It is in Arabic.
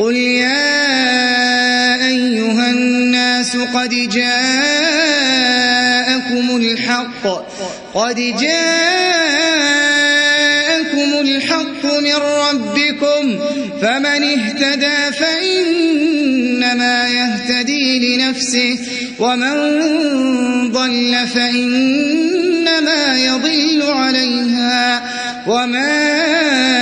قل يا أيها الناس قد جاءكم الحق قد جاءكم الحق من ربكم فمن اهتدى فإنما يهتدي لنفسه ومن ضل فإنما يضل عليها وما